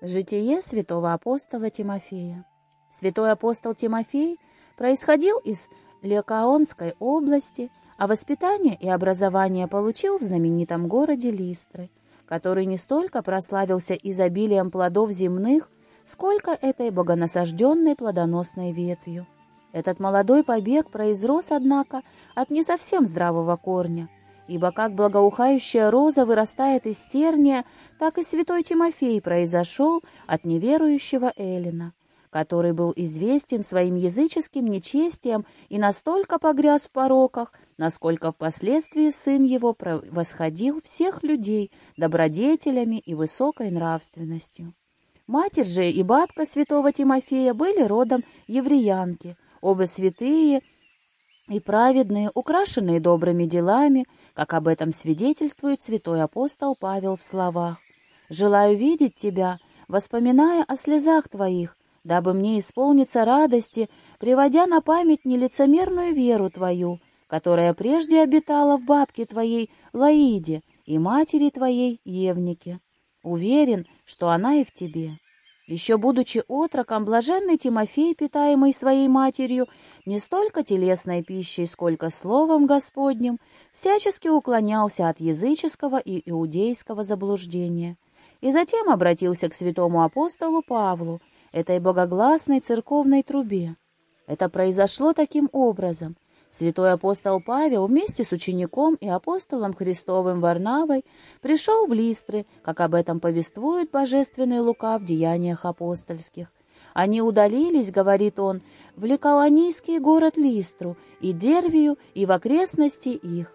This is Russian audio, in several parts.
Житие святого апостола Тимофея. Святой апостол Тимофей происходил из Лекаонской области, а воспитание и образование получил в знаменитом городе Листры, который не столько прославился изобилием плодов земных, сколько этой богонасажденной плодоносной ветвью. Этот молодой побег произрос, однако, от не совсем здравого корня, ибо как благоухающая роза вырастает из терния, так и святой Тимофей произошел от неверующего Эллина, который был известен своим языческим нечестием и настолько погряз в пороках, насколько впоследствии сын его восходил всех людей добродетелями и высокой нравственностью. Матерь же и бабка святого Тимофея были родом евреянки, оба святые и праведные, украшенные добрыми делами, как об этом свидетельствует святой апостол Павел в словах. «Желаю видеть тебя, воспоминая о слезах твоих, дабы мне исполниться радости, приводя на память нелицемерную веру твою, которая прежде обитала в бабке твоей Лаиде и матери твоей Евнике. Уверен, что она и в тебе. Еще будучи отроком, блаженный Тимофей, питаемый своей матерью, не столько телесной пищей, сколько словом Господним, всячески уклонялся от языческого и иудейского заблуждения, и затем обратился к святому апостолу Павлу, этой богогласной церковной трубе. Это произошло таким образом — Святой апостол Павел вместе с учеником и апостолом Христовым Варнавой пришел в Листры, как об этом повествует божественный Лука в деяниях апостольских. Они удалились, говорит он, в Ликоланийский город Листру, и Дервию, и в окрестности их.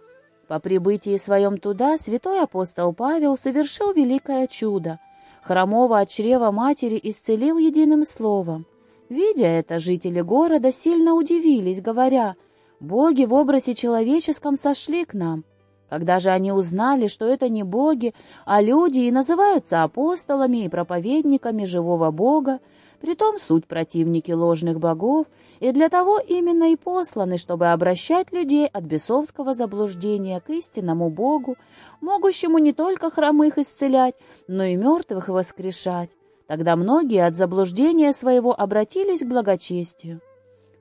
По прибытии своем туда святой апостол Павел совершил великое чудо. Хромого от чрева матери исцелил единым словом. Видя это, жители города сильно удивились, говоря — Боги в образе человеческом сошли к нам. Когда же они узнали, что это не боги, а люди и называются апостолами и проповедниками живого Бога, притом суть противники ложных богов, и для того именно и посланы, чтобы обращать людей от бесовского заблуждения к истинному Богу, могущему не только хромых исцелять, но и мертвых воскрешать. Тогда многие от заблуждения своего обратились к благочестию.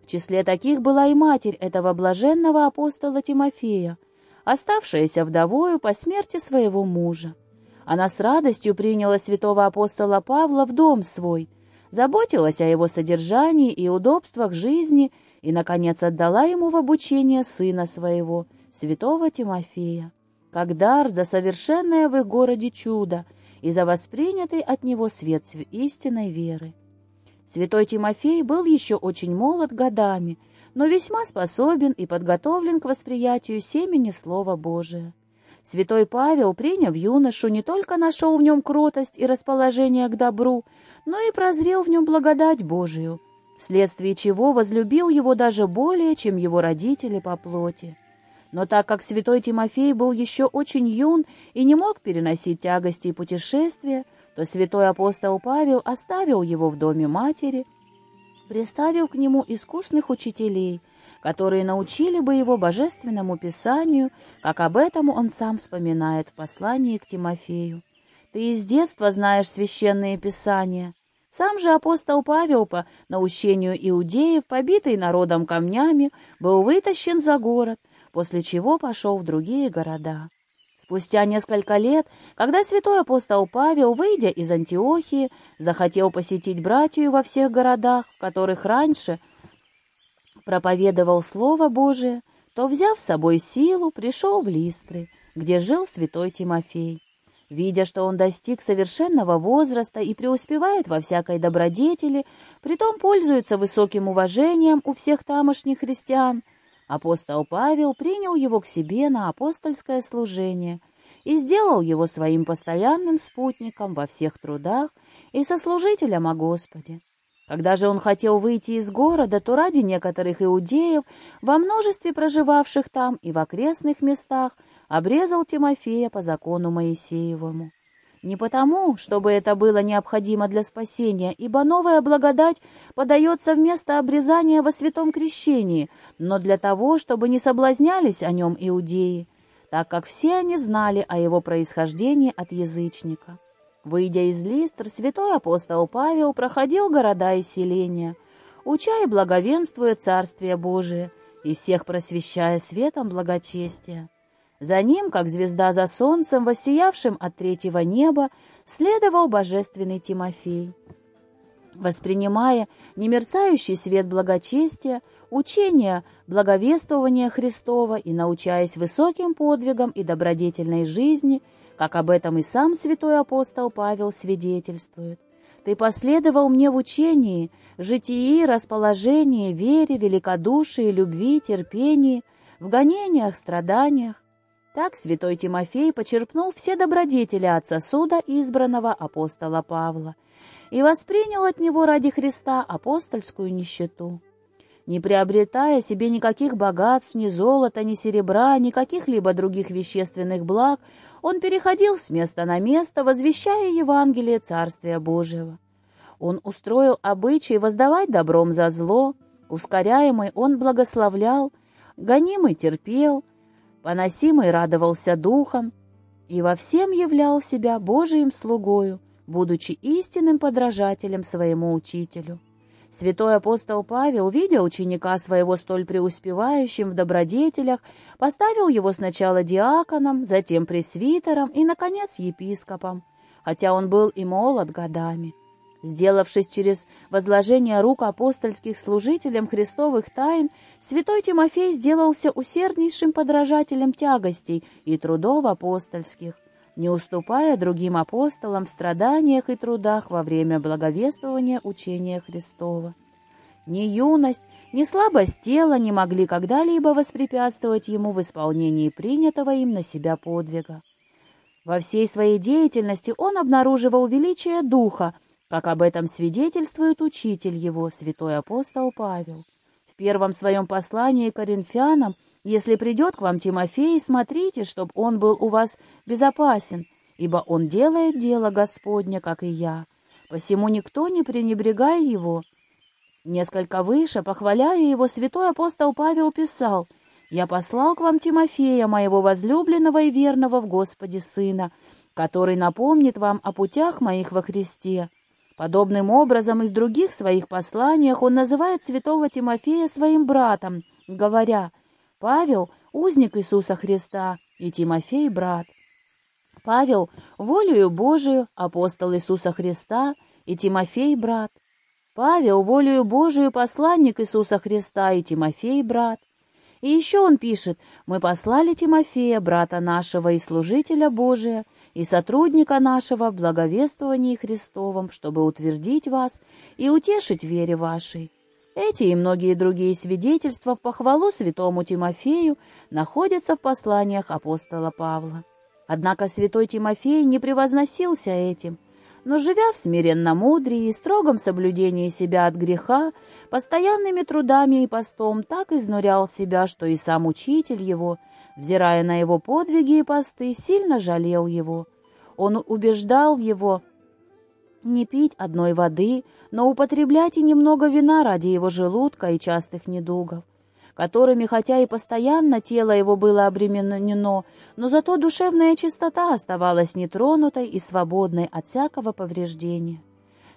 В числе таких была и матерь этого блаженного апостола Тимофея, оставшаяся вдовою по смерти своего мужа. Она с радостью приняла святого апостола Павла в дом свой, заботилась о его содержании и удобствах жизни и, наконец, отдала ему в обучение сына своего, святого Тимофея, как дар за совершенное в их городе чудо и за воспринятый от него свет истинной веры. Святой Тимофей был еще очень молод годами, но весьма способен и подготовлен к восприятию семени Слова Божия. Святой Павел, приняв юношу, не только нашел в нем кротость и расположение к добру, но и прозрел в нем благодать Божию, вследствие чего возлюбил его даже более, чем его родители по плоти. Но так как святой Тимофей был еще очень юн и не мог переносить тягости и путешествия, то святой апостол Павел оставил его в доме матери, приставил к нему искусных учителей, которые научили бы его божественному писанию, как об этом он сам вспоминает в послании к Тимофею. «Ты из детства знаешь священные писания». Сам же апостол Павел по наущению иудеев, побитый народом камнями, был вытащен за город, после чего пошел в другие города. Спустя несколько лет, когда святой апостол Павел, выйдя из Антиохии, захотел посетить братью во всех городах, в которых раньше проповедовал Слово Божие, то, взяв с собой силу, пришел в Листры, где жил святой Тимофей. Видя, что он достиг совершенного возраста и преуспевает во всякой добродетели, притом пользуется высоким уважением у всех тамошних христиан, Апостол Павел принял его к себе на апостольское служение и сделал его своим постоянным спутником во всех трудах и сослужителем о Господе. Когда же он хотел выйти из города, то ради некоторых иудеев, во множестве проживавших там и в окрестных местах, обрезал Тимофея по закону Моисеевому. Не потому, чтобы это было необходимо для спасения, ибо новая благодать подается вместо обрезания во святом крещении, но для того, чтобы не соблазнялись о нем иудеи, так как все они знали о его происхождении от язычника. Выйдя из Листр, святой апостол Павел проходил города и селения, уча и благовенствуя Царствие Божие, и всех просвещая светом благочестия. За ним, как звезда за солнцем, воссиявшим от третьего неба, следовал божественный Тимофей. Воспринимая немерцающий свет благочестия, учение благовествования Христова и научаясь высоким подвигам и добродетельной жизни, как об этом и сам святой апостол Павел свидетельствует, ты последовал мне в учении, житии, расположении, вере, великодушии, любви, терпении, в гонениях, страданиях. Так святой Тимофей почерпнул все добродетели от сосуда избранного апостола Павла и воспринял от него ради Христа апостольскую нищету. Не приобретая себе никаких богатств, ни золота, ни серебра, ни каких-либо других вещественных благ, он переходил с места на место, возвещая Евангелие Царствия Божьего. Он устроил обычай воздавать добром за зло, ускоряемый он благословлял, гонимый терпел, поносимый радовался духом и во всем являл себя Божиим слугою, будучи истинным подражателем своему учителю. Святой апостол Павел, видя ученика своего столь преуспевающим в добродетелях, поставил его сначала диаконом, затем пресвитером и, наконец, епископом, хотя он был и молод годами. Сделавшись через возложение рук апостольских служителям христовых тайн, святой Тимофей сделался усерднейшим подражателем тягостей и трудов апостольских, не уступая другим апостолам в страданиях и трудах во время благовествования учения Христова. Ни юность, ни слабость тела не могли когда-либо воспрепятствовать ему в исполнении принятого им на себя подвига. Во всей своей деятельности он обнаруживал величие духа, как об этом свидетельствует учитель его, святой апостол Павел. В первом своем послании к коринфянам если придет к вам Тимофей, смотрите, чтоб он был у вас безопасен, ибо он делает дело Господня, как и я. Посему никто не пренебрегай его. Несколько выше, похваляя его, святой апостол Павел писал, «Я послал к вам Тимофея, моего возлюбленного и верного в Господе Сына, который напомнит вам о путях моих во Христе». Подобным образом и в других своих посланиях он называет святого Тимофея своим братом, говоря – Павел — узник Иисуса Христа, и Тимофей — брат. Павел — волею Божию, апостол Иисуса Христа, и Тимофей — брат. Павел — волею Божию, посланник Иисуса Христа, и Тимофей — брат. И еще он пишет, «Мы послали Тимофея, брата нашего и служителя Божия, и сотрудника нашего в благовествовании Христовом, чтобы утвердить вас и утешить вере вашей». Эти и многие другие свидетельства в похвалу святому Тимофею находятся в посланиях апостола Павла. Однако святой Тимофей не превозносился этим, но, живя в смиренно-мудрии и строгом соблюдении себя от греха, постоянными трудами и постом так изнурял себя, что и сам учитель его, взирая на его подвиги и посты, сильно жалел его. Он убеждал его не пить одной воды, но употреблять и немного вина ради его желудка и частых недугов, которыми, хотя и постоянно тело его было обременено, но зато душевная чистота оставалась нетронутой и свободной от всякого повреждения.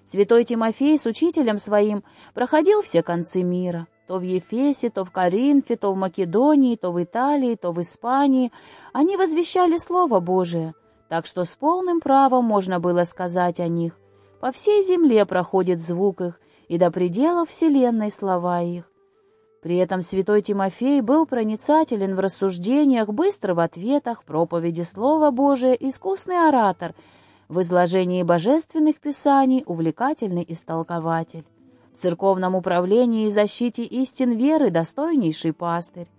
Святой Тимофей с учителем своим проходил все концы мира, то в Ефесе, то в Коринфе, то в Македонии, то в Италии, то в Испании. Они возвещали Слово Божие, так что с полным правом можно было сказать о них, по всей земле проходит звук их, и до пределов вселенной слова их. При этом святой Тимофей был проницателен в рассуждениях, быстро в ответах, проповеди Слова Божия, искусный оратор, в изложении божественных писаний увлекательный истолкователь, в церковном управлении и защите истин веры достойнейший пастырь.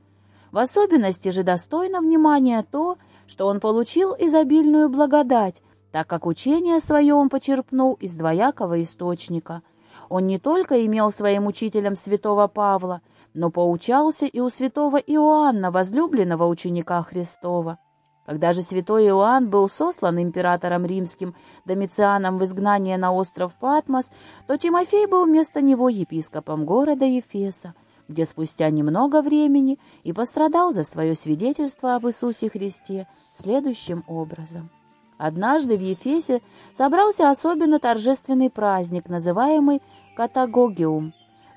В особенности же достойно внимания то, что он получил изобильную благодать, так как учение свое он почерпнул из двоякого источника. Он не только имел своим учителем святого Павла, но поучался и у святого Иоанна, возлюбленного ученика Христова. Когда же святой Иоанн был сослан императором римским Домицианом в изгнание на остров Патмос, то Тимофей был вместо него епископом города Ефеса, где спустя немного времени и пострадал за свое свидетельство об Иисусе Христе следующим образом. Однажды в Ефесе собрался особенно торжественный праздник, называемый Катагогиум,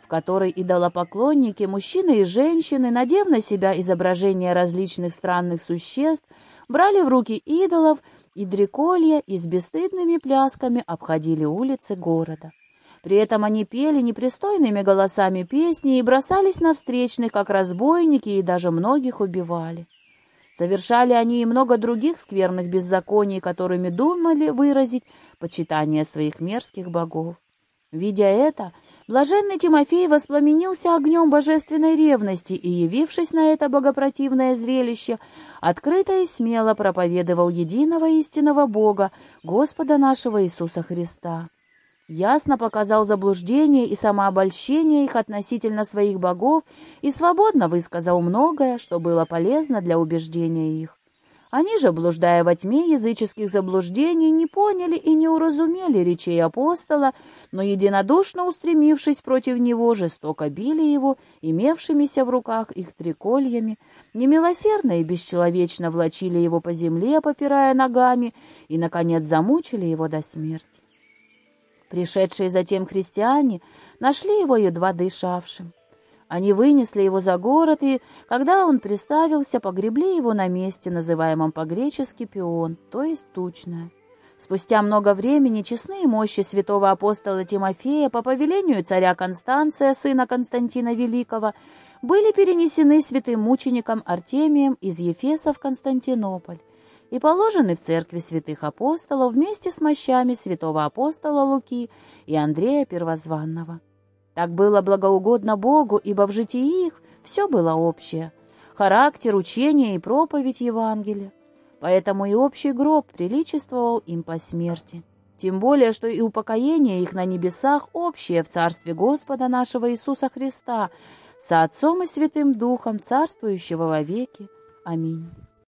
в который идолопоклонники, мужчины и женщины, надев на себя изображения различных странных существ, брали в руки идолов и дреколья и с бесстыдными плясками обходили улицы города. При этом они пели непристойными голосами песни и бросались на встречных, как разбойники, и даже многих убивали. Совершали они и много других скверных беззаконий, которыми думали выразить почитание своих мерзких богов. Видя это, блаженный Тимофей воспламенился огнем божественной ревности и, явившись на это богопротивное зрелище, открыто и смело проповедовал единого истинного Бога, Господа нашего Иисуса Христа. Ясно показал заблуждение и самообольщение их относительно своих богов и свободно высказал многое, что было полезно для убеждения их. Они же, блуждая во тьме языческих заблуждений, не поняли и не уразумели речей апостола, но единодушно устремившись против него, жестоко били его, имевшимися в руках их трикольями, немилосердно и бесчеловечно влачили его по земле, попирая ногами, и, наконец, замучили его до смерти. Пришедшие затем христиане нашли его едва дышавшим. Они вынесли его за город, и, когда он приставился, погребли его на месте, называемом по-гречески пион, то есть тучное. Спустя много времени честные мощи святого апостола Тимофея по повелению царя Констанция, сына Константина Великого, были перенесены святым мучеником Артемием из Ефеса в Константинополь и положены в церкви святых апостолов вместе с мощами святого апостола Луки и Андрея Первозванного. Так было благоугодно Богу, ибо в житии их все было общее — характер, учение и проповедь Евангелия. Поэтому и общий гроб приличествовал им по смерти. Тем более, что и упокоение их на небесах общее в Царстве Господа нашего Иисуса Христа, со Отцом и Святым Духом, царствующего во веки. Аминь.